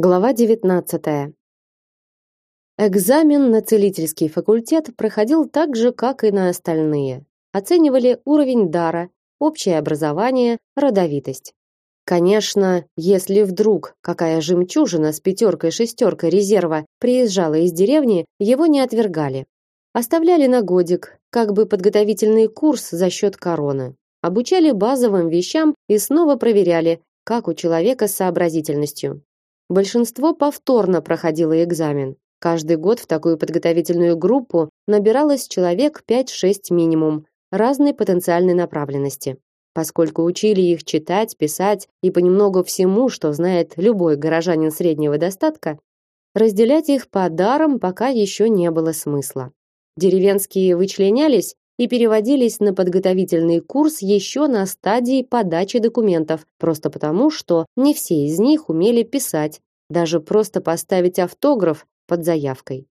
Глава 19. Экзамен на целительский факультет проходил так же, как и на остальные. Оценивали уровень дара, общее образование, родовитость. Конечно, если вдруг какая жемчужина с пятеркой-шестеркой резерва приезжала из деревни, его не отвергали. Оставляли на годик, как бы подготовительный курс за счет короны. Обучали базовым вещам и снова проверяли, как у человека с сообразительностью. Большинство повторно проходило экзамен. Каждый год в такую подготовительную группу набиралось человек 5-6 минимум, разной потенциальной направленности. Поскольку учили их читать, писать и понемногу всему, что знает любой горожанин среднего достатка, разделять их по дарам пока еще не было смысла. Деревенские вычленялись и переводились на подготовительный курс еще на стадии подачи документов, просто потому, что не все из них умели писать, даже просто поставить автограф под заявкой.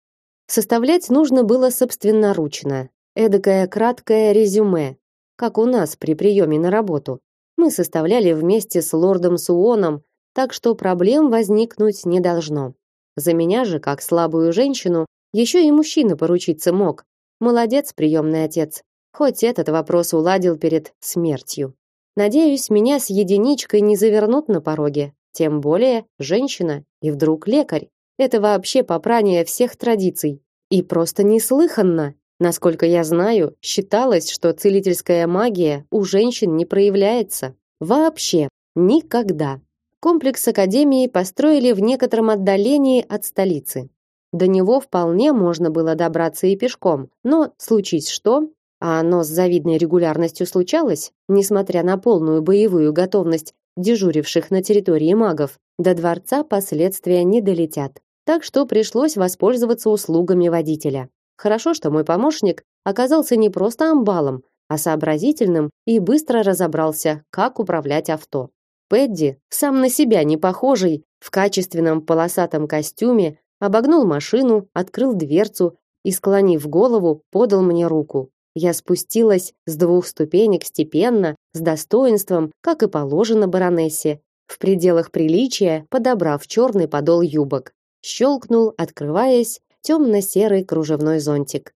Составлять нужно было собственноручно, эдакое краткое резюме, как у нас при приеме на работу. Мы составляли вместе с лордом Суоном, так что проблем возникнуть не должно. За меня же, как слабую женщину, еще и мужчина поручиться мог. Молодец, приемный отец. Хоть этот вопрос уладил перед смертью. Надеюсь, меня с единичкой не завернут на пороге. Тем более женщина и вдруг лекарь. Это вообще попрание всех традиций. И просто неслыханно. Насколько я знаю, считалось, что целительская магия у женщин не проявляется. Вообще. Никогда. Комплекс академии построили в некотором отдалении от столицы. До него вполне можно было добраться и пешком, но случись что, а оно с завидной регулярностью случалось, несмотря на полную боевую готовность дежуривших на территории магов, до дворца последствия не долетят. Так что пришлось воспользоваться услугами водителя. Хорошо, что мой помощник оказался не просто амбалом, а сообразительным и быстро разобрался, как управлять авто. Пэдди, сам на себя не похожий, в качественном полосатом костюме, обогнул машину, открыл дверцу и, склонив голову, подал мне руку. Я спустилась с двух ступенек степенно, с достоинством, как и положено баронессе, в пределах приличия, подобрав черный подол юбок. Щелкнул, открываясь, темно-серый кружевной зонтик.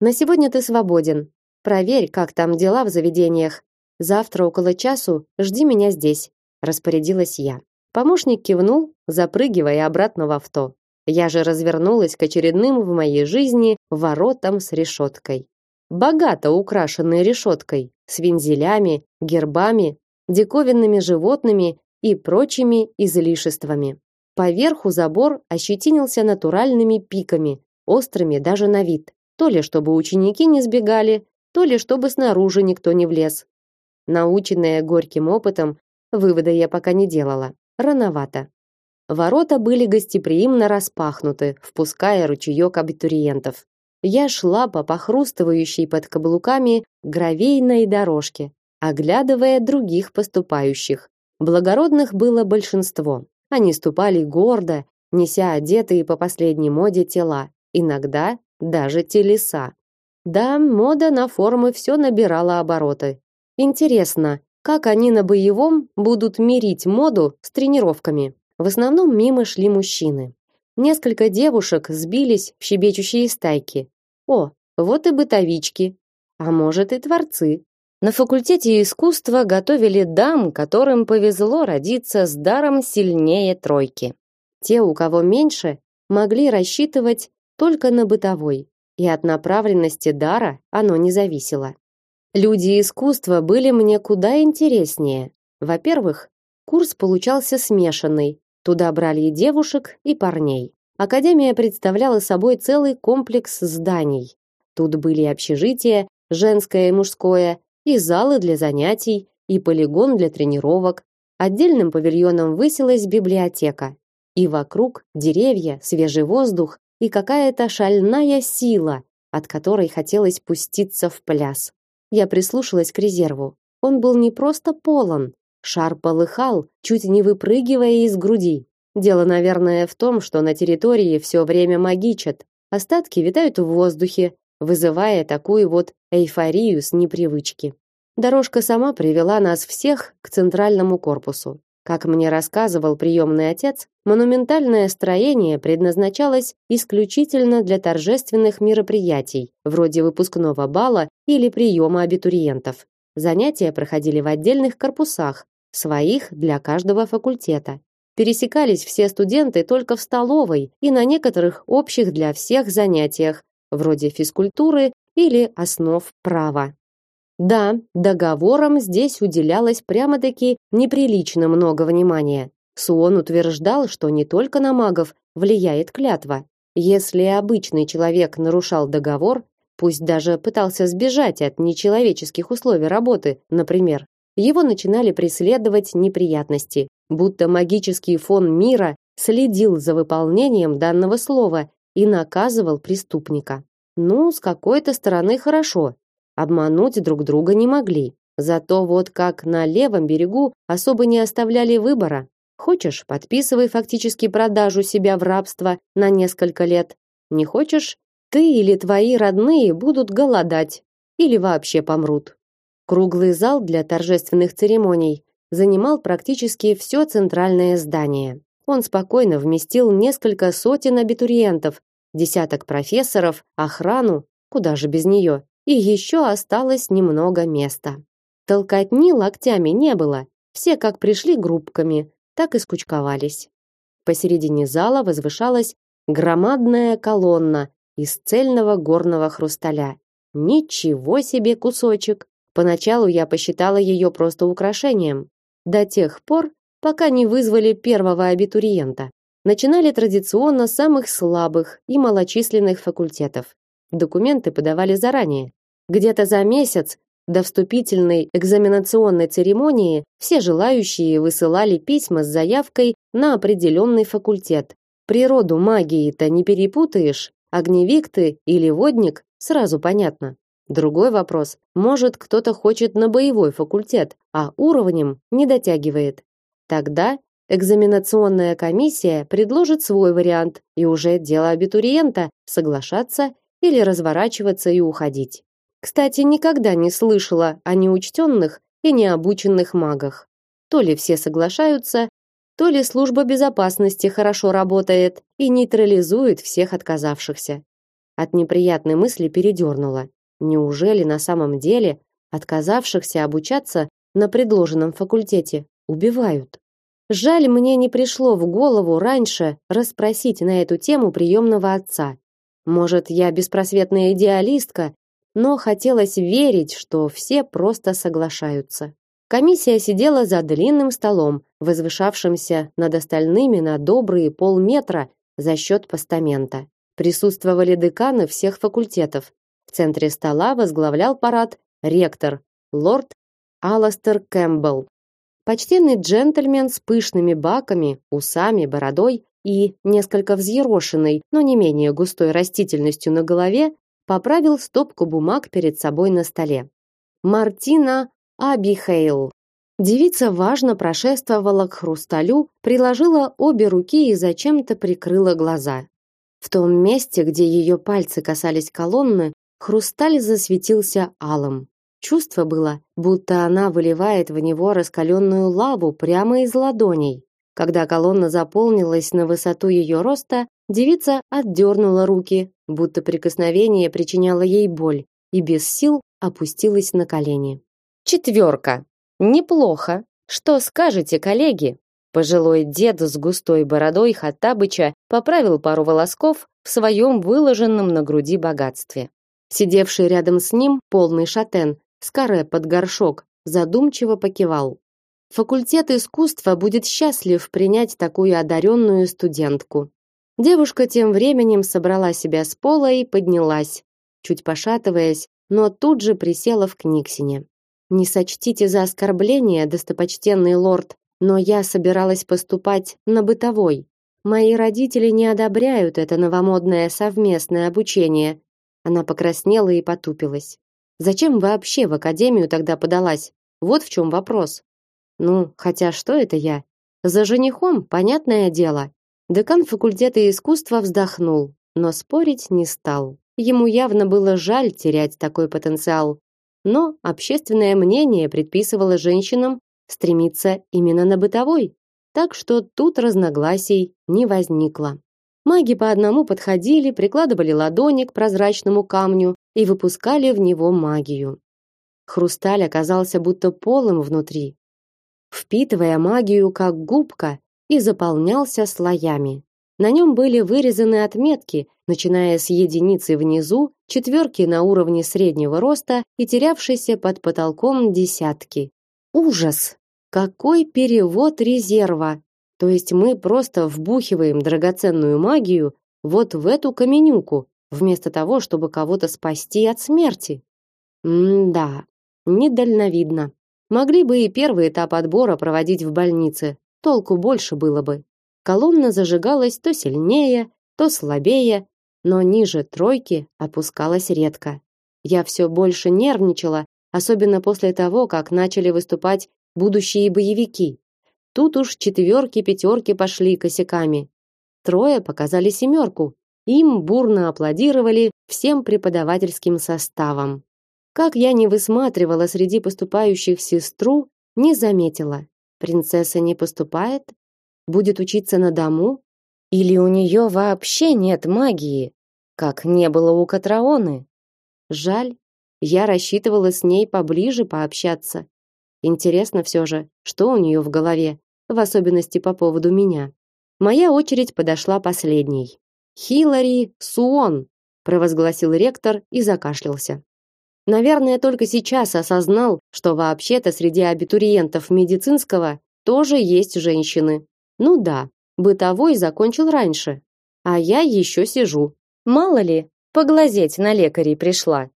На сегодня ты свободен. Проверь, как там дела в заведениях. Завтра около часу жди меня здесь, распорядилась я. Помощник кивнул, запрыгивая обратно в авто. Я же развернулась к очередным в моей жизни воротам с решеткой. Богато украшенной решеткой, с вензелями, гербами, диковинными животными и прочими излишествами. Поверху забор ощетинился натуральными пиками, острыми даже на вид, то ли чтобы ученики не сбегали, то ли чтобы снаружи никто не влез. Наученная горьким опытом, вывода я пока не делала. Рановато. Ворота были гостеприимно распахнуты, впуская ручеек абитуриентов. Я шла по похрустывающей под каблуками гравийной дорожке, оглядывая других поступающих. Благородных было большинство. Они ступали гордо, неся одетые по последней моде тела, иногда даже телеса. Да, мода на формы все набирала обороты. Интересно, как они на боевом будут мирить моду с тренировками? В основном мимо шли мужчины. Несколько девушек сбились в щебечущие стайки. О, вот и бытовички, а может и творцы. На факультете искусства готовили дам, которым повезло родиться с даром сильнее тройки. Те, у кого меньше, могли рассчитывать только на бытовой, и от направленности дара оно не зависело. Люди искусства были мне куда интереснее. Во-первых, курс получался смешанный, Туда брали и девушек, и парней. Академия представляла собой целый комплекс зданий. Тут были общежития, женское и мужское, и залы для занятий, и полигон для тренировок. Отдельным павильоном высилась библиотека. И вокруг деревья, свежий воздух и какая-то шальная сила, от которой хотелось пуститься в пляс. Я прислушалась к резерву. Он был не просто полон, Шар полыхал, чуть не выпрыгивая из груди. Дело, наверное, в том, что на территории все время магичат. Остатки витают в воздухе, вызывая такую вот эйфорию с непривычки. Дорожка сама привела нас всех к центральному корпусу. Как мне рассказывал приемный отец, монументальное строение предназначалось исключительно для торжественных мероприятий, вроде выпускного бала или приема абитуриентов. Занятия проходили в отдельных корпусах, своих для каждого факультета. Пересекались все студенты только в столовой и на некоторых общих для всех занятиях, вроде физкультуры или основ права. Да, договорам здесь уделялось прямо-таки неприлично много внимания. Суон утверждал, что не только на магов влияет клятва. Если обычный человек нарушал договор, пусть даже пытался сбежать от нечеловеческих условий работы, например, его начинали преследовать неприятности, будто магический фон мира следил за выполнением данного слова и наказывал преступника. Ну, с какой-то стороны хорошо. Обмануть друг друга не могли. Зато вот как на левом берегу особо не оставляли выбора. Хочешь, подписывай фактически продажу себя в рабство на несколько лет. Не хочешь, ты или твои родные будут голодать или вообще помрут. Круглый зал для торжественных церемоний занимал практически все центральное здание. Он спокойно вместил несколько сотен абитуриентов, десяток профессоров, охрану, куда же без нее, и еще осталось немного места. Толкотни локтями не было, все как пришли группками, так и скучковались. Посередине зала возвышалась громадная колонна из цельного горного хрусталя. Ничего себе кусочек! Поначалу я посчитала ее просто украшением, до тех пор, пока не вызвали первого абитуриента. Начинали традиционно с самых слабых и малочисленных факультетов. Документы подавали заранее, где-то за месяц до вступительной экзаменационной церемонии все желающие высылали письма с заявкой на определенный факультет. Природу магии-то не перепутаешь, огневик ты или водник, сразу понятно. Другой вопрос, может кто-то хочет на боевой факультет, а уровнем не дотягивает. Тогда экзаменационная комиссия предложит свой вариант, и уже дело абитуриента соглашаться или разворачиваться и уходить. Кстати, никогда не слышала о неучтенных и необученных магах. То ли все соглашаются, то ли служба безопасности хорошо работает и нейтрализует всех отказавшихся. От неприятной мысли передернуло. Неужели на самом деле отказавшихся обучаться на предложенном факультете убивают? Жаль, мне не пришло в голову раньше расспросить на эту тему приемного отца. Может, я беспросветная идеалистка но хотелось верить, что все просто соглашаются. Комиссия сидела за длинным столом, возвышавшимся над остальными на добрые полметра за счет постамента. Присутствовали деканы всех факультетов. Центре стола возглавлял парад ректор, лорд Аластер Кэмпбелл. Почтенный джентльмен с пышными баками, усами, бородой и несколько взъерошенной, но не менее густой растительностью на голове, поправил стопку бумаг перед собой на столе. Мартина Абихейл. Девица важно прошествовала к хрусталю, приложила обе руки и зачем-то прикрыла глаза. В том месте, где ее пальцы касались колонны, хрусталь засветился алым. Чувство было, будто она выливает в него раскаленную лаву прямо из ладоней. Когда колонна заполнилась на высоту ее роста, девица отдернула руки, будто прикосновение причиняло ей боль, и без сил опустилась на колени. Четверка. Неплохо. Что скажете, коллеги? Пожилой дед с густой бородой Хаттабыча поправил пару волосков в своем выложенном на груди богатстве. Сидевший рядом с ним полный шатен, с каре под горшок, задумчиво покивал. Факультет искусства будет счастлив принять такую одаренную студентку. Девушка тем временем собрала себя с пола и поднялась, чуть пошатываясь, но тут же присела в книгсине. Не сочтите за оскорбление, достопочтенный лорд, но я собиралась поступать на бытовой. Мои родители не одобряют это новомодное совместное обучение. Она покраснела и потупилась. Зачем вообще в академию тогда подалась? Вот в чем вопрос. Ну, хотя что это я? За женихом, понятное дело. Декан факультета искусства вздохнул, но спорить не стал. Ему явно было жаль терять такой потенциал, но общественное мнение предписывало женщинам стремится именно на бытовой, так что тут разногласий не возникло. Маги по одному подходили, прикладывали ладони к прозрачному камню и выпускали в него магию. Хрусталь оказался будто полым внутри, впитывая магию как губка и заполнялся слоями. На нем были вырезаны отметки, начиная с единицы внизу, четверки на уровне среднего роста и терявшейся под потолком десятки. Ужас! Какой перевод резерва! То есть мы просто вбухиваем драгоценную магию вот в эту каменюку, вместо того, чтобы кого-то спасти от смерти. М-да, недальновидно. Могли бы и первый этап отбора проводить в больнице, толку больше было бы. Колонна зажигалась то сильнее, то слабее, но ниже тройки опускалась редко. Я все больше нервничала, особенно после того, как начали выступать будущие боевики. Тут уж четверки, пятерки пошли косяками. Трое показали семерку. Им бурно аплодировали всем преподавательским составом. Как я не высматривала среди поступающих сестру, не заметила. Принцесса не поступает? Будет учиться на дому? Или у нее вообще нет магии, как не было у Катраоны? Жаль, я рассчитывала с ней поближе пообщаться. Интересно все же, что у нее в голове в особенности по поводу меня. Моя очередь подошла последней. Хилари Суон, провозгласил ректор и закашлялся. Наверное, только сейчас осознал, что вообще-то среди абитуриентов медицинского тоже есть женщины. Ну да, бытовой закончил раньше, а я еще сижу. Мало ли, поглазеть на лекарей пришла.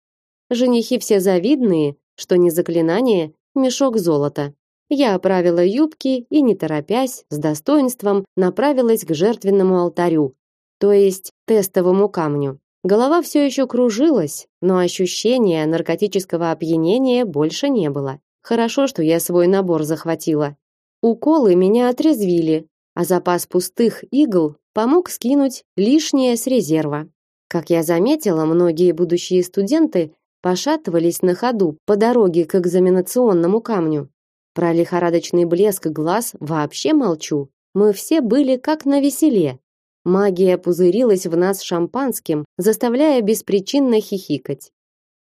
Женихи все завидные, что не заклинание, мешок золота. Я оправила юбки и, не торопясь, с достоинством направилась к жертвенному алтарю, то есть тестовому камню. Голова все еще кружилась, но ощущения наркотического опьянения больше не было. Хорошо, что я свой набор захватила. Уколы меня отрезвили, а запас пустых игл помог скинуть лишнее с резерва. Как я заметила, многие будущие студенты пошатывались на ходу по дороге к экзаменационному камню. Про лихорадочный блеск глаз вообще молчу. Мы все были как на веселе. Магия пузырилась в нас шампанским, заставляя беспричинно хихикать.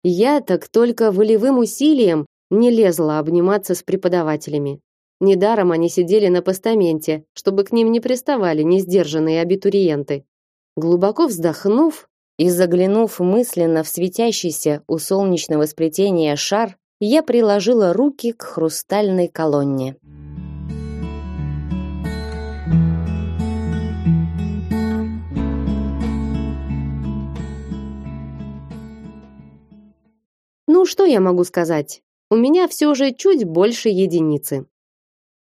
Я так только волевым усилием не лезла обниматься с преподавателями. Недаром они сидели на постаменте, чтобы к ним не приставали несдержанные абитуриенты. Глубоко вздохнув и заглянув мысленно в светящийся у солнечного сплетения шар, я приложила руки к хрустальной колонне. Ну что я могу сказать? У меня все же чуть больше единицы.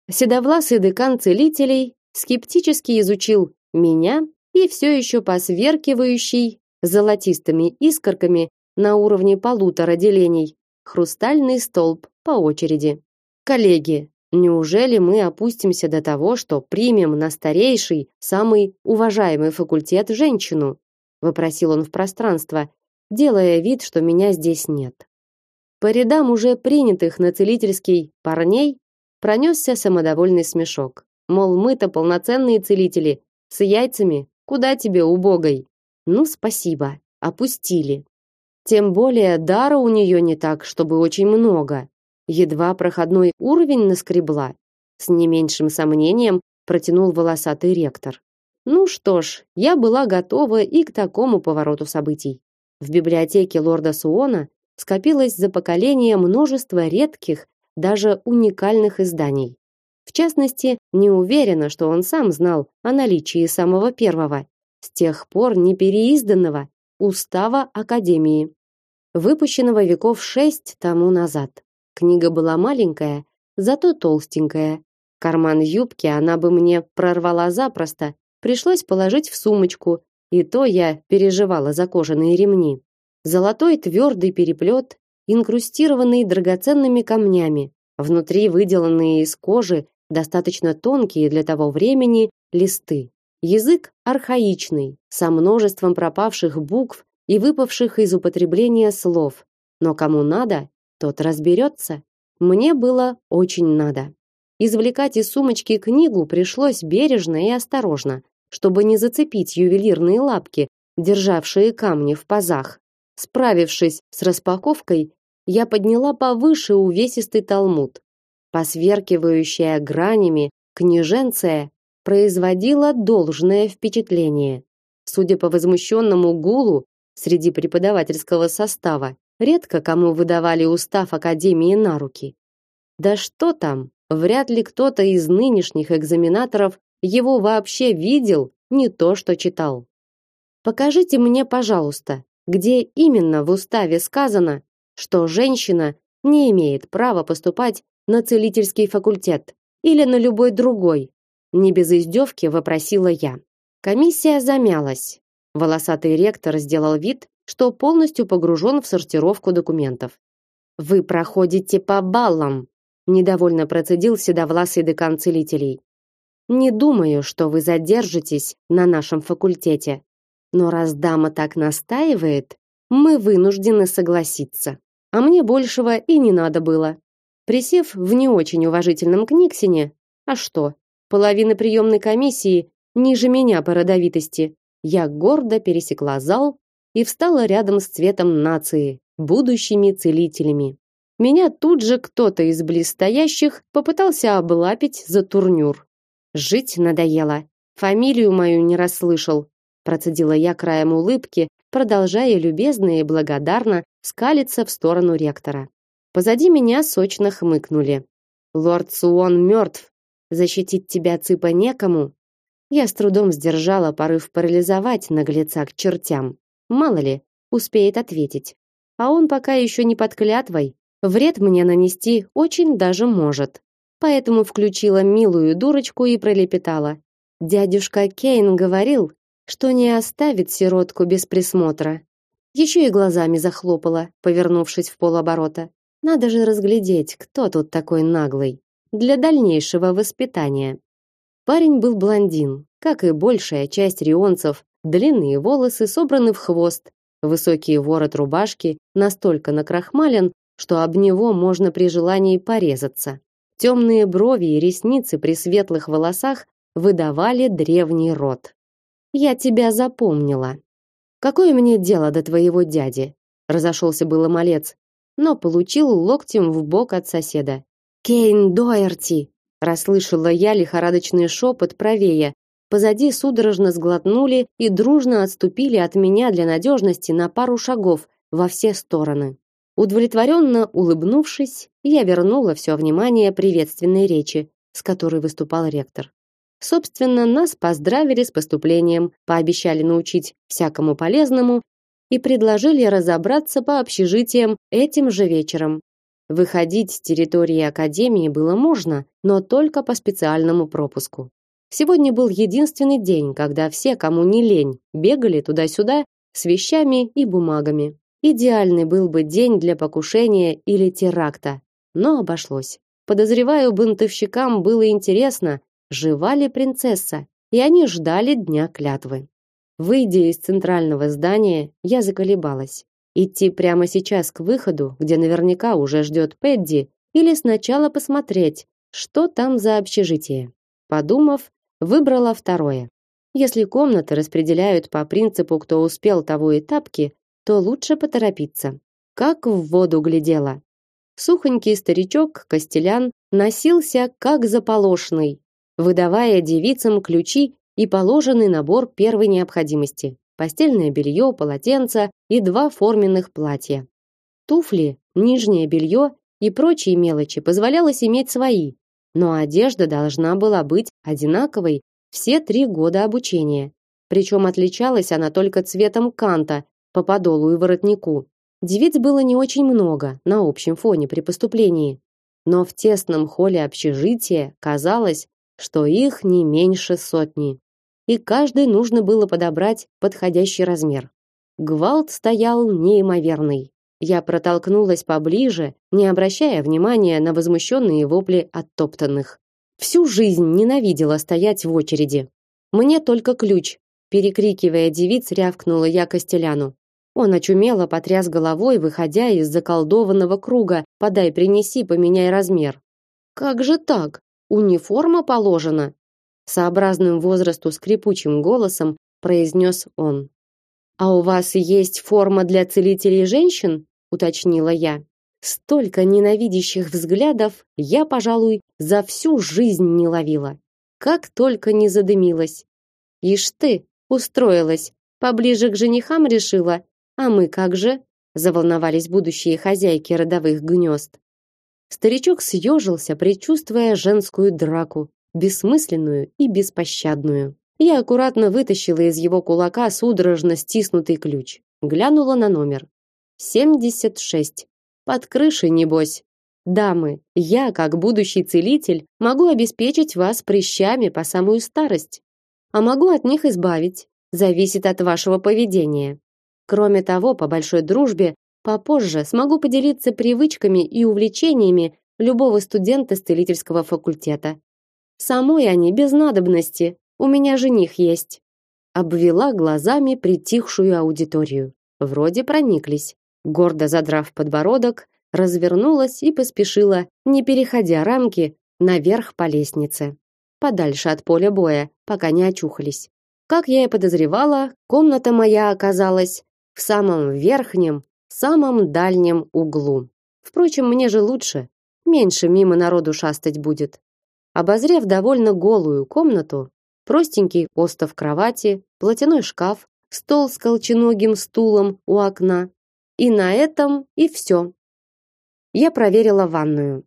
Седовласый декан целителей скептически изучил меня и все еще посверкивающий золотистыми искорками на уровне полутора делений хрустальный столб по очереди. Коллеги, неужели мы опустимся до того, что примем на старейший, самый уважаемый факультет женщину? вопросил он в пространство, делая вид, что меня здесь нет. По рядам уже принятых на целительский парней пронесся самодовольный смешок. Мол, мы-то полноценные целители, с яйцами, куда тебе убогой? Ну, спасибо, опустили. Тем более дара у нее не так, чтобы очень много. Едва проходной уровень наскребла. С не меньшим сомнением протянул волосатый ректор. Ну что ж, я была готова и к такому повороту событий. В библиотеке лорда Суона скопилось за поколение множество редких, даже уникальных изданий. В частности, не уверена, что он сам знал о наличии самого первого, с тех пор не переизданного Устава Академии выпущенного веков шесть тому назад. Книга была маленькая, зато толстенькая. Карман юбки она бы мне прорвала запросто, пришлось положить в сумочку, и то я переживала за кожаные ремни. Золотой твердый переплет, инкрустированный драгоценными камнями, внутри выделанные из кожи достаточно тонкие для того времени листы. Язык архаичный, со множеством пропавших букв и выпавших из употребления слов. Но кому надо, тот разберется. мне было очень надо. Извлекать из сумочки книгу пришлось бережно и осторожно, чтобы не зацепить ювелирные лапки, державшие камни в пазах. Справившись с распаковкой, я подняла повыше увесистый талмуд. Посверкивающая гранями княженция производила должное впечатление. Судя по возмущенному гулу среди преподавательского состава, редко кому выдавали устав академии на руки. Да что там, вряд ли кто-то из нынешних экзаменаторов его вообще видел, не то что читал. Покажите мне, пожалуйста, где именно в уставе сказано, что женщина не имеет права поступать на целительский факультет или на любой другой. Не без издевки вопросила я. Комиссия замялась. Волосатый ректор сделал вид, что полностью погружен в сортировку документов. Вы проходите по баллам, недовольно процедил седовласый декан целителей. Не думаю, что вы задержитесь на нашем факультете. Но раз дама так настаивает, мы вынуждены согласиться. А мне большего и не надо было. Присев в не очень уважительном книгсине, а что? Половина приемной комиссии ниже меня по родовитости. Я гордо пересекла зал и встала рядом с цветом нации, будущими целителями. Меня тут же кто-то из близстоящих попытался облапить за турнюр. Жить надоело. Фамилию мою не расслышал, процедила я краем улыбки, продолжая любезно и благодарно скалиться в сторону ректора. Позади меня сочно хмыкнули. Лорд Суон мертв. Защитить тебя цыпа некому. Я с трудом сдержала порыв парализовать наглеца к чертям. Мало ли, успеет ответить. А он пока еще не под клятвой. Вред мне нанести очень даже может. Поэтому включила милую дурочку и пролепетала: "Дядюшка Кейн говорил, что не оставит сиротку без присмотра. Еще и глазами захлопала, повернувшись в полоборота. Надо же разглядеть, кто тут такой наглый для дальнейшего воспитания. Парень был блондин, как и большая часть рионцев, длинные волосы собраны в хвост, высокий ворот рубашки настолько накрахмален, что об него можно при желании порезаться. Темные брови и ресницы при светлых волосах выдавали древний род. Я тебя запомнила. Какое мне дело до твоего дяди? Разошелся было малец, но получил локтем в бок от соседа. Кейн Доерти, расслышала я лихорадочный шепот правее. Позади судорожно сглотнули и дружно отступили от меня для надежности на пару шагов во все стороны. Удовлетворенно улыбнувшись, я вернула все внимание приветственной речи, с которой выступал ректор. Собственно, нас поздравили с поступлением, пообещали научить всякому полезному и предложили разобраться по общежитиям этим же вечером. Выходить с территории академии было можно, но только по специальному пропуску. Сегодня был единственный день, когда все, кому не лень, бегали туда-сюда с вещами и бумагами. Идеальный был бы день для покушения или теракта, но обошлось. Подозреваю, бунтовщикам было интересно, жива ли принцесса, и они ждали дня клятвы. Выйдя из центрального здания, я заколебалась. Идти прямо сейчас к выходу, где наверняка уже ждет Пэдди, или сначала посмотреть, что там за общежитие. Подумав, выбрала второе. Если комнаты распределяют по принципу, кто успел того и тапки, то лучше поторопиться. Как в воду глядела. Сухонький старичок Костелян носился как заполошный, выдавая девицам ключи и положенный набор первой необходимости: постельное белье, полотенца и два форменных платья. Туфли, нижнее белье и прочие мелочи позволялось иметь свои, но одежда должна была быть одинаковой все три года обучения. Причем отличалась она только цветом канта по подолу и воротнику. Девиц было не очень много на общем фоне при поступлении, но в тесном холле общежития казалось, что их не меньше сотни, и каждой нужно было подобрать подходящий размер. Гвалт стоял неимоверный. Я протолкнулась поближе, не обращая внимания на возмущенные вопли оттоптанных. Всю жизнь ненавидела стоять в очереди. Мне только ключ, перекрикивая девиц, рявкнула я Костеляну. Он очумело потряс головой, выходя из заколдованного круга. Подай, принеси, поменяй размер. Как же так? Униформа положена, сообразным возрасту скрипучим голосом произнес он. А у вас есть форма для целителей женщин? уточнила я. Столько ненавидящих взглядов я, пожалуй, за всю жизнь не ловила. Как только не задымилась. Ишь ты, устроилась, поближе к женихам решила, а мы как же? Заволновались будущие хозяйки родовых гнезд. Старичок съежился, предчувствуя женскую драку, бессмысленную и беспощадную. Я аккуратно вытащила из его кулака судорожно стиснутый ключ. Глянула на номер. 76. Под крышей, небось. Дамы, я, как будущий целитель, могу обеспечить вас прыщами по самую старость. А могу от них избавить. Зависит от вашего поведения. Кроме того, по большой дружбе попозже смогу поделиться привычками и увлечениями любого студента с целительского факультета. Самой они без надобности. У меня жених есть. Обвела глазами притихшую аудиторию. Вроде прониклись. Гордо задрав подбородок, развернулась и поспешила, не переходя рамки, наверх по лестнице, подальше от поля боя, пока не очухались. Как я и подозревала, комната моя оказалась в самом верхнем, самом дальнем углу. Впрочем, мне же лучше, меньше мимо народу шастать будет. Обозрев довольно голую комнату, простенький остов кровати, платяной шкаф, стол с колченогим стулом у окна, и на этом и все. Я проверила ванную.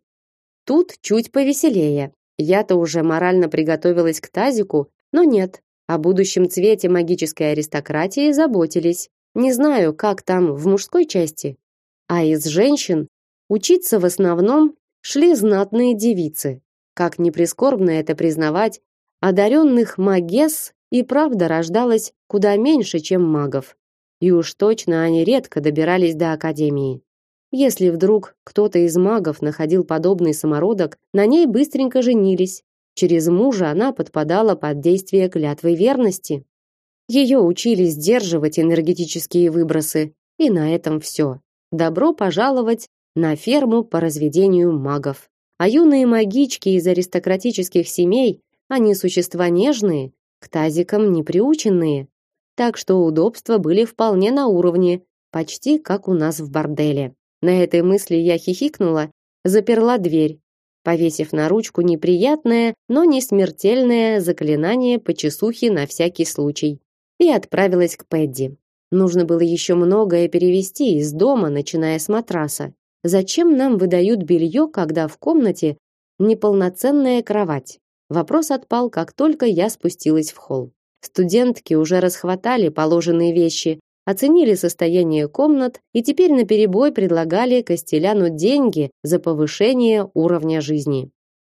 Тут чуть повеселее. Я-то уже морально приготовилась к тазику, но нет. О будущем цвете магической аристократии заботились. Не знаю, как там в мужской части, а из женщин учиться в основном шли знатные девицы. Как ни прискорбно это признавать, одаренных магесс и правда рождалось куда меньше, чем магов. И уж точно они редко добирались до академии. Если вдруг кто-то из магов находил подобный самородок, на ней быстренько женились. Через мужа она подпадала под действие клятвы верности. Ее учили сдерживать энергетические выбросы, и на этом все. Добро пожаловать на ферму по разведению магов. А юные магички из аристократических семей, они существа нежные, к тазикам не приученные, так что удобства были вполне на уровне, почти как у нас в борделе. На этой мысли я хихикнула, заперла дверь, повесив на ручку неприятное, но не смертельное заклинание по чесухе на всякий случай и отправилась к Пэдди. Нужно было еще многое перевести из дома, начиная с матраса. Зачем нам выдают белье, когда в комнате неполноценная кровать? Вопрос отпал, как только я спустилась в холл. Студентки уже расхватали положенные вещи, оценили состояние комнат и теперь наперебой предлагали Костеляну деньги за повышение уровня жизни.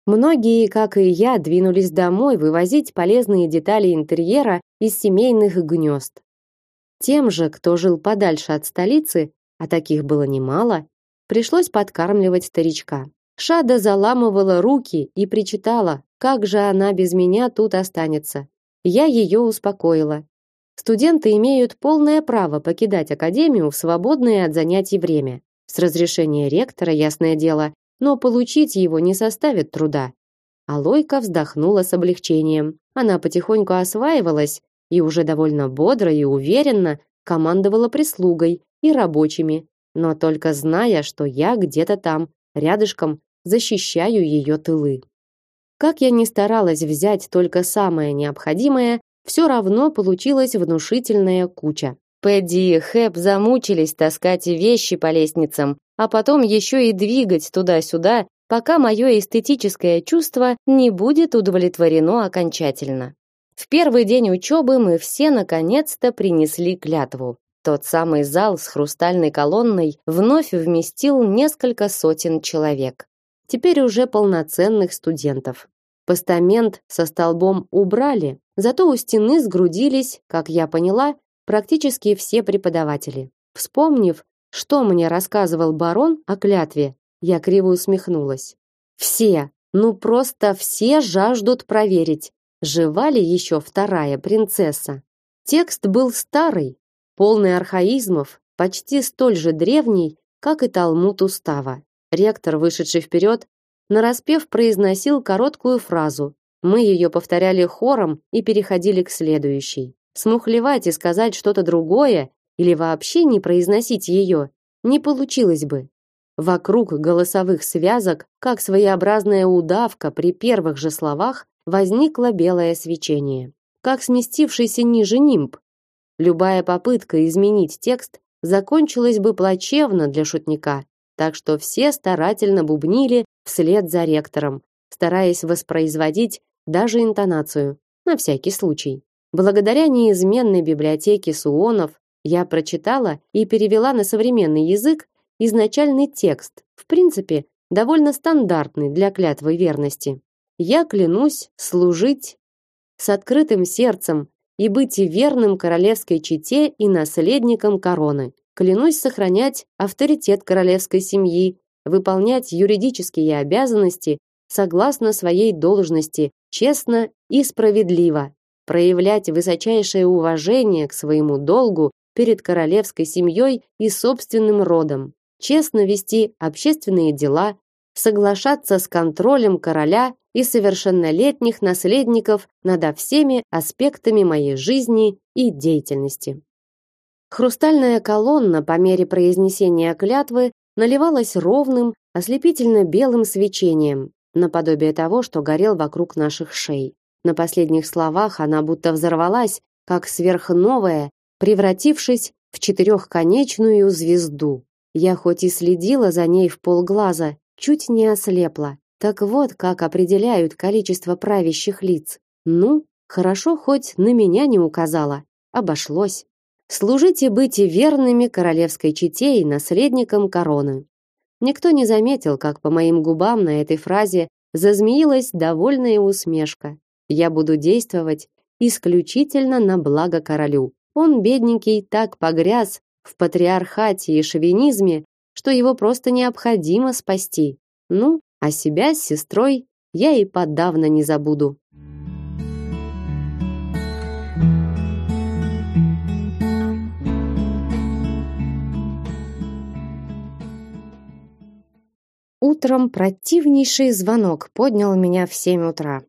Многие, как и я, двинулись домой вывозить полезные детали интерьера из семейных гнезд. Тем же, кто жил подальше от столицы, а таких было немало, пришлось подкармливать старичка. Шада заламывала руки и причитала, как же она без меня тут останется. Я ее успокоила. Студенты имеют полное право покидать академию в свободное от занятий время. С разрешения ректора, ясное дело, но получить его не составит труда. Алойка вздохнула с облегчением. Она потихоньку осваивалась и уже довольно бодро и уверенно командовала прислугой и рабочими, но только зная, что я где-то там, рядышком, защищаю ее тылы. Как я ни старалась взять только самое необходимое, все равно получилась внушительная куча. Пэдди и Хэп замучились таскать вещи по лестницам, а потом еще и двигать туда-сюда, пока мое эстетическое чувство не будет удовлетворено окончательно. В первый день учебы мы все наконец-то принесли клятву. Тот самый зал с хрустальной колонной вновь вместил несколько сотен человек. Теперь уже полноценных студентов. Постамент со столбом убрали, зато у стены сгрудились, как я поняла, практически все преподаватели. Вспомнив, что мне рассказывал барон о клятве, я криво усмехнулась. Все, ну просто все жаждут проверить, жива ли еще вторая принцесса. Текст был старый, полный архаизмов, почти столь же древний, как и Талмуд устава. Ректор, вышедший вперед, нараспев произносил короткую фразу. Мы ее повторяли хором и переходили к следующей. Смухлевать и сказать что-то другое или вообще не произносить ее не получилось бы. Вокруг голосовых связок, как своеобразная удавка при первых же словах, возникло белое свечение, как сместившийся ниже нимб. Любая попытка изменить текст закончилась бы плачевно для шутника, так что все старательно бубнили вслед за ректором, стараясь воспроизводить даже интонацию, на всякий случай. Благодаря неизменной библиотеке Суонов я прочитала и перевела на современный язык изначальный текст, в принципе, довольно стандартный для клятвы верности. Я клянусь служить с открытым сердцем и быть верным королевской чете и наследником короны. Клянусь сохранять авторитет королевской семьи, выполнять юридические обязанности согласно своей должности, честно и справедливо, проявлять высочайшее уважение к своему долгу перед королевской семьей и собственным родом, честно вести общественные дела, соглашаться с контролем короля и совершеннолетних наследников над всеми аспектами моей жизни и деятельности. Хрустальная колонна по мере произнесения клятвы наливалась ровным, ослепительно белым свечением, наподобие того, что горел вокруг наших шей. На последних словах она будто взорвалась, как сверхновая, превратившись в четырехконечную звезду. Я хоть и следила за ней в полглаза, чуть не ослепла. Так вот, как определяют количество правящих лиц. Ну, хорошо хоть на меня не указала. Обошлось. Служите быть верными королевской чете и наследникам короны. Никто не заметил, как по моим губам на этой фразе зазмеилась довольная усмешка. Я буду действовать исключительно на благо королю. Он бедненький так погряз в патриархате и шовинизме, что его просто необходимо спасти. Ну, а себя с сестрой я и подавно не забуду. Утром противнейший звонок поднял меня в семь утра.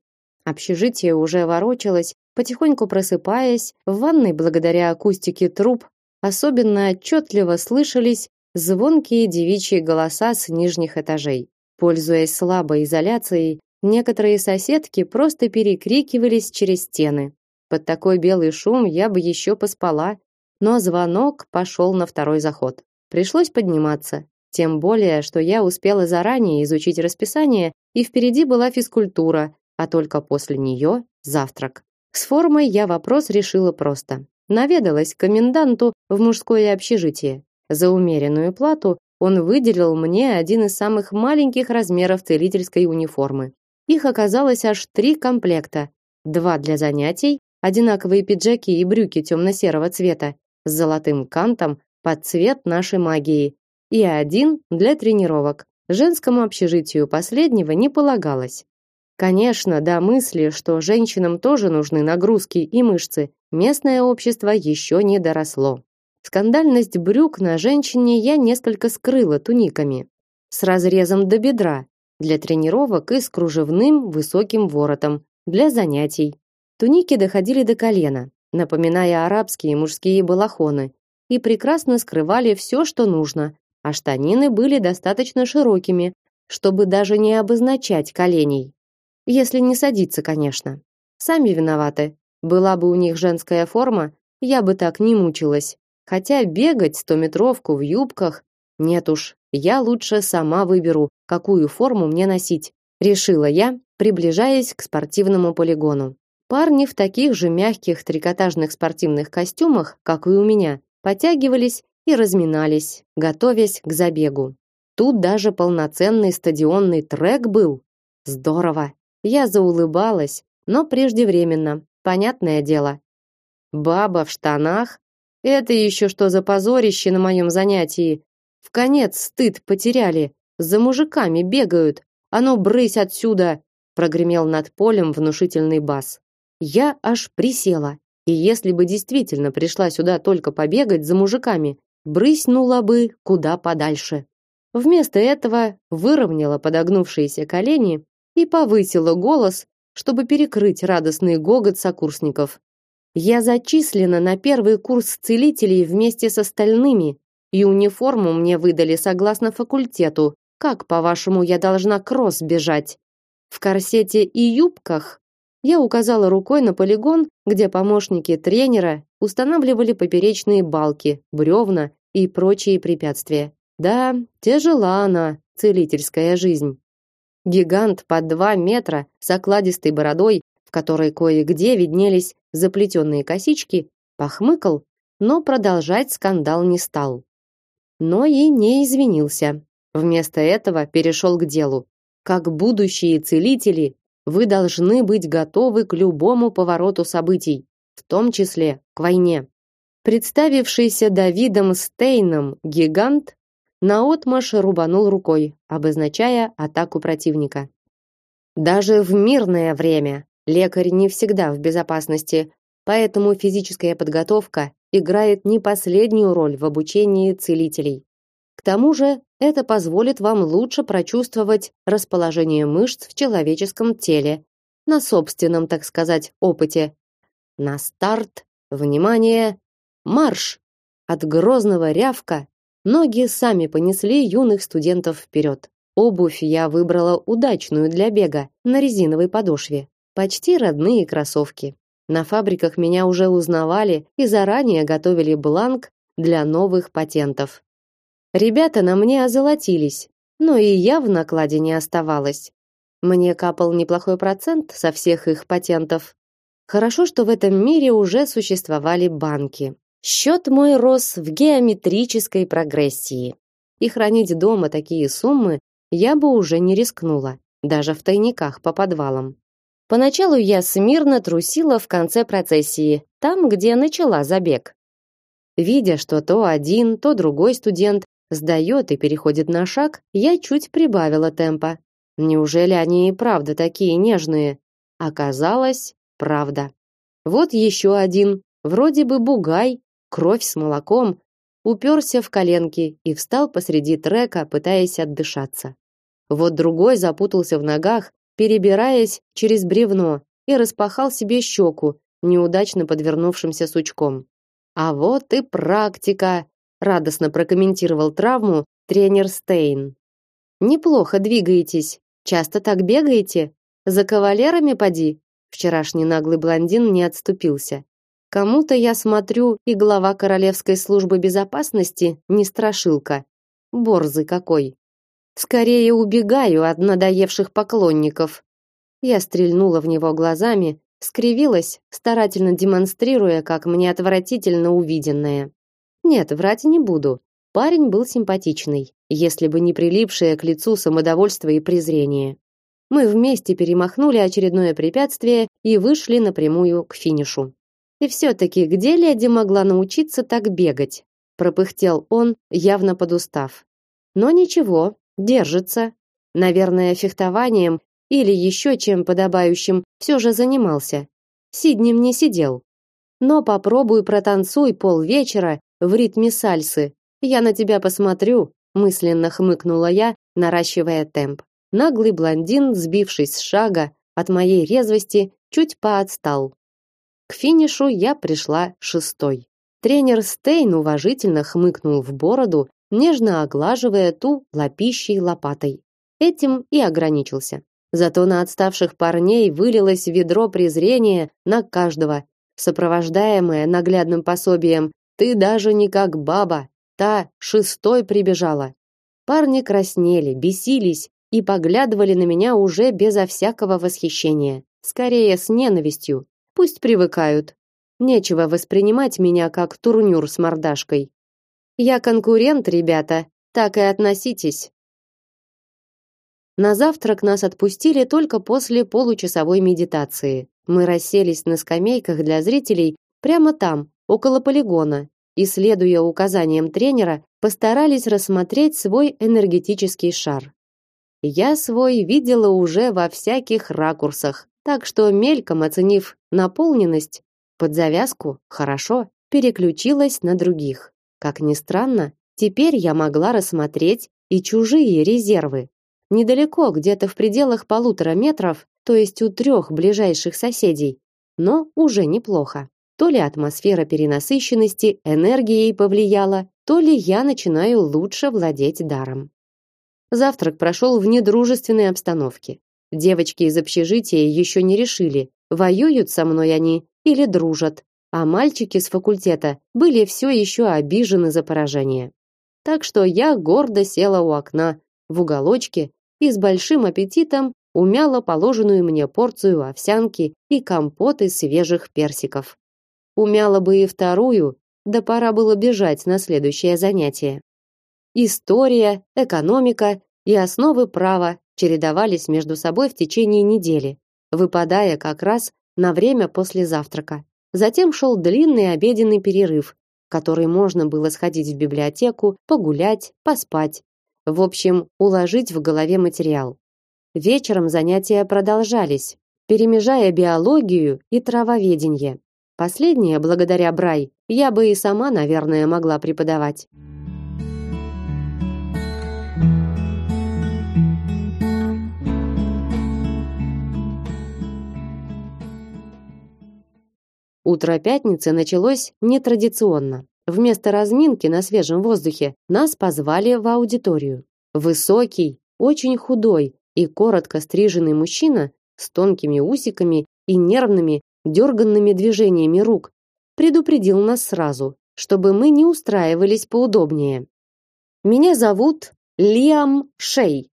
Общежитие уже ворочалось, потихоньку просыпаясь, в ванной благодаря акустике труб особенно отчетливо слышались звонкие девичьи голоса с нижних этажей. Пользуясь слабой изоляцией, некоторые соседки просто перекрикивались через стены. Под такой белый шум я бы еще поспала, но звонок пошел на второй заход. Пришлось подниматься, тем более, что я успела заранее изучить расписание, и впереди была физкультура, а только после нее завтрак. С формой я вопрос решила просто. Наведалась к коменданту в мужское общежитие. За умеренную плату он выделил мне один из самых маленьких размеров целительской униформы. Их оказалось аж три комплекта. Два для занятий, одинаковые пиджаки и брюки темно-серого цвета с золотым кантом под цвет нашей магии, и один для тренировок. Женскому общежитию последнего не полагалось. Конечно, до мысли, что женщинам тоже нужны нагрузки и мышцы, местное общество еще не доросло. Скандальность брюк на женщине я несколько скрыла туниками с разрезом до бедра для тренировок и с кружевным высоким воротом для занятий. Туники доходили до колена, напоминая арабские мужские балахоны, и прекрасно скрывали все, что нужно, а штанины были достаточно широкими, чтобы даже не обозначать коленей. Если не садиться, конечно. Сами виноваты. Была бы у них женская форма, я бы так не мучилась. Хотя бегать стометровку в юбках... Нет уж, я лучше сама выберу, какую форму мне носить. Решила я, приближаясь к спортивному полигону. Парни в таких же мягких трикотажных спортивных костюмах, как и у меня, подтягивались и разминались, готовясь к забегу. Тут даже полноценный стадионный трек был. Здорово. Я заулыбалась, но преждевременно, понятное дело. Баба в штанах? Это еще что за позорище на моем занятии? В конец стыд потеряли, за мужиками бегают. А ну брысь отсюда, прогремел над полем внушительный бас. Я аж присела. И если бы действительно пришла сюда только побегать за мужиками, брыснула бы куда подальше. Вместо этого выровняла подогнувшиеся колени и повысила голос, чтобы перекрыть радостный гогот сокурсников. Я зачислена на первый курс целителей вместе с остальными, и униформу мне выдали согласно факультету. Как, по-вашему, я должна кросс бежать? В корсете и юбках? Я указала рукой на полигон, где помощники тренера устанавливали поперечные балки, бревна и прочие препятствия. Да, тяжела она, целительская жизнь. Гигант под два метра с окладистой бородой, в которой кое-где виднелись заплетенные косички, похмыкал, но продолжать скандал не стал. Но и не извинился. Вместо этого перешел к делу. Как будущие целители, вы должны быть готовы к любому повороту событий, в том числе к войне. Представившийся Давидом Стейном гигант наотмашь рубанул рукой, обозначая атаку противника. Даже в мирное время лекарь не всегда в безопасности, поэтому физическая подготовка играет не последнюю роль в обучении целителей. К тому же, это позволит вам лучше прочувствовать расположение мышц в человеческом теле на собственном, так сказать, опыте. На старт, внимание, Марш! От грозного рявка ноги сами понесли юных студентов вперед. Обувь я выбрала удачную для бега, на резиновой подошве. Почти родные кроссовки. На фабриках меня уже узнавали и заранее готовили бланк для новых патентов. Ребята на мне озолотились, но и я в накладе не оставалась. Мне капал неплохой процент со всех их патентов. Хорошо, что в этом мире уже существовали банки. Счет мой рос в геометрической прогрессии. И хранить дома такие суммы я бы уже не рискнула, даже в тайниках по подвалам. Поначалу я смирно трусила в конце процессии, там, где начала забег. Видя, что то один, то другой студент сдает и переходит на шаг, я чуть прибавила темпа. Неужели они и правда такие нежные? Оказалось, правда. Вот еще один, вроде бы бугай, кровь с молоком, уперся в коленки и встал посреди трека, пытаясь отдышаться. Вот другой запутался в ногах, перебираясь через бревно, и распахал себе щеку неудачно подвернувшимся сучком. А вот и практика, радостно прокомментировал травму тренер Стейн. Неплохо двигаетесь. Часто так бегаете? За кавалерами поди. Вчерашний наглый блондин не отступился. Кому-то я смотрю, и глава королевской службы безопасности не страшилка. Борзый какой. Скорее убегаю от надоевших поклонников. Я стрельнула в него глазами, скривилась, старательно демонстрируя, как мне отвратительно увиденное. Нет, врать не буду. Парень был симпатичный, если бы не прилипшее к лицу самодовольство и презрение. Мы вместе перемахнули очередное препятствие и вышли напрямую к финишу. И все-таки где леди могла научиться так бегать? Пропыхтел он, явно подустав. Но ничего, держится. Наверное, фехтованием или еще чем подобающим все же занимался. Сиднем не сидел. Но попробуй протанцуй полвечера в ритме сальсы. Я на тебя посмотрю, мысленно хмыкнула я, наращивая темп. Наглый блондин, сбившись с шага от моей резвости, чуть поотстал. К финишу я пришла шестой. Тренер Стейн уважительно хмыкнул в бороду, нежно оглаживая ту лапищей лопатой. Этим и ограничился. Зато на отставших парней вылилось ведро презрения на каждого, сопровождаемое наглядным пособием «Ты даже не как баба, та шестой прибежала». Парни краснели, бесились и поглядывали на меня уже безо всякого восхищения, скорее с ненавистью. Пусть привыкают. Нечего воспринимать меня как турнюр с мордашкой. Я конкурент, ребята, так и относитесь. На завтрак нас отпустили только после получасовой медитации. Мы расселись на скамейках для зрителей прямо там, около полигона, и следуя указаниям тренера, постарались рассмотреть свой энергетический шар. Я свой видела уже во всяких ракурсах, так что мельком оценив наполненность, под завязку хорошо переключилась на других. Как ни странно, теперь я могла рассмотреть и чужие резервы. Недалеко, где-то в пределах полутора метров, то есть у трех ближайших соседей, но уже неплохо. То ли атмосфера перенасыщенности энергией повлияла, то ли я начинаю лучше владеть даром. Завтрак прошел в недружественной обстановке. Девочки из общежития еще не решили, воюют со мной они или дружат, а мальчики с факультета были все еще обижены за поражение. Так что я гордо села у окна в уголочке и с большим аппетитом умяла положенную мне порцию овсянки и компот из свежих персиков. Умяла бы и вторую, да пора было бежать на следующее занятие. История, экономика и основы права чередовались между собой в течение недели, выпадая как раз на время после завтрака. Затем шел длинный обеденный перерыв, который можно было сходить в библиотеку, погулять, поспать. В общем, уложить в голове материал. Вечером занятия продолжались, перемежая биологию и травоведение. Последнее, благодаря Брай, я бы и сама, наверное, могла преподавать. Утро пятницы началось нетрадиционно. Вместо разминки на свежем воздухе нас позвали в аудиторию. Высокий, очень худой и коротко стриженный мужчина с тонкими усиками и нервными, дерганными движениями рук, предупредил нас сразу, чтобы мы не устраивались поудобнее. Меня зовут Лиам Шей.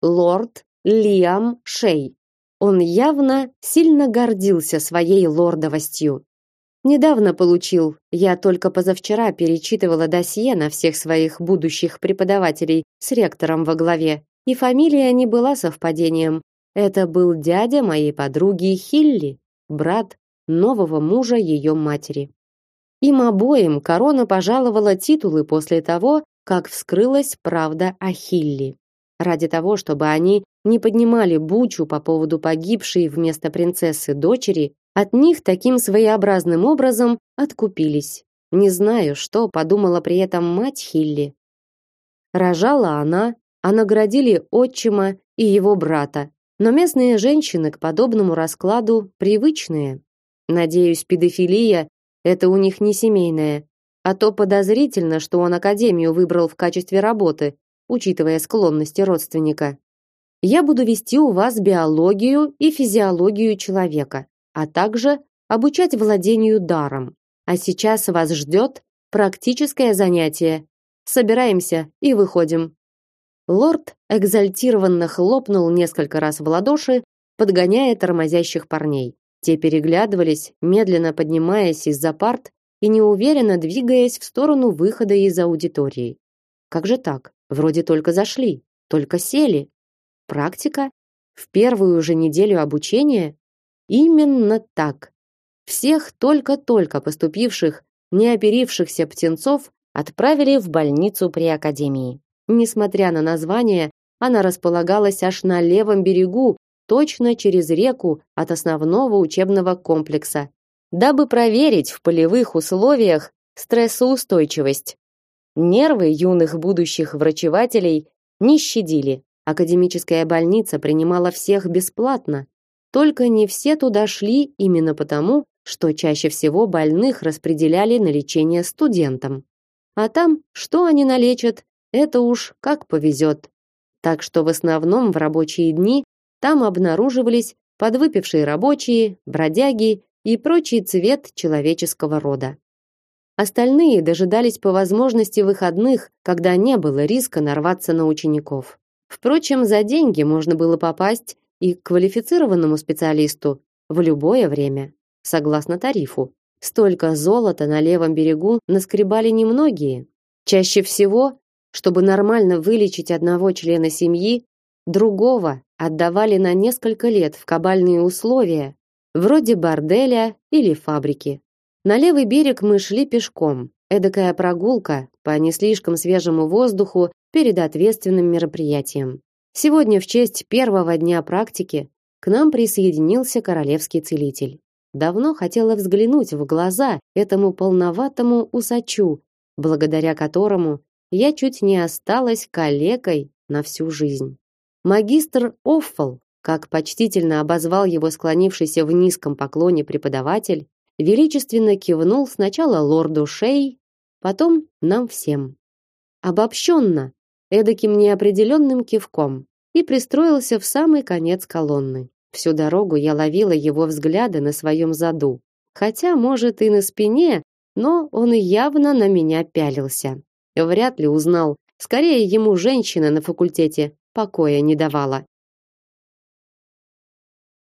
Лорд Лиам Шей. Он явно сильно гордился своей лордовостью. Недавно получил. Я только позавчера перечитывала досье на всех своих будущих преподавателей с ректором во главе, и фамилия не была совпадением. Это был дядя моей подруги Хилли, брат нового мужа ее матери. Им обоим корона пожаловала титулы после того, как вскрылась правда о Хилли. Ради того, чтобы они не поднимали бучу по поводу погибшей вместо принцессы дочери, от них таким своеобразным образом откупились. Не знаю, что подумала при этом мать Хилли. Рожала она, а наградили отчима и его брата. Но местные женщины к подобному раскладу привычные. Надеюсь, педофилия это у них не семейная, а то подозрительно, что он академию выбрал в качестве работы, учитывая склонности родственника. Я буду вести у вас биологию и физиологию человека, а также обучать владению даром. А сейчас вас ждет практическое занятие. Собираемся и выходим. Лорд экзальтированно хлопнул несколько раз в ладоши, подгоняя тормозящих парней. Те переглядывались, медленно поднимаясь из-за парт и неуверенно двигаясь в сторону выхода из аудитории. Как же так? Вроде только зашли, только сели. Практика? В первую же неделю обучения? Именно так. Всех только-только поступивших, не оперившихся птенцов отправили в больницу при академии. Несмотря на название, она располагалась аж на левом берегу, точно через реку от основного учебного комплекса, дабы проверить в полевых условиях стрессоустойчивость. Нервы юных будущих врачевателей не щадили. Академическая больница принимала всех бесплатно. Только не все туда шли именно потому, что чаще всего больных распределяли на лечение студентам. А там, что они налечат, это уж как повезет. Так что в основном в рабочие дни там обнаруживались подвыпившие рабочие, бродяги и прочий цвет человеческого рода. Остальные дожидались по возможности выходных, когда не было риска нарваться на учеников. Впрочем, за деньги можно было попасть и к квалифицированному специалисту в любое время, согласно тарифу. Столько золота на левом берегу наскребали немногие. Чаще всего чтобы нормально вылечить одного члена семьи, другого отдавали на несколько лет в кабальные условия, вроде борделя или фабрики. На левый берег мы шли пешком. Эдакая прогулка по не слишком свежему воздуху перед ответственным мероприятием. Сегодня в честь первого дня практики к нам присоединился королевский целитель. Давно хотела взглянуть в глаза этому полноватому усачу, благодаря которому я чуть не осталась калекой на всю жизнь. Магистр Оффл, как почтительно обозвал его склонившийся в низком поклоне преподаватель, величественно кивнул сначала лорду Шей, потом нам всем. Обобщенно, эдаким неопределенным кивком, и пристроился в самый конец колонны. Всю дорогу я ловила его взгляды на своем заду, хотя, может, и на спине, но он явно на меня пялился. Вряд ли узнал, скорее ему женщина на факультете покоя не давала.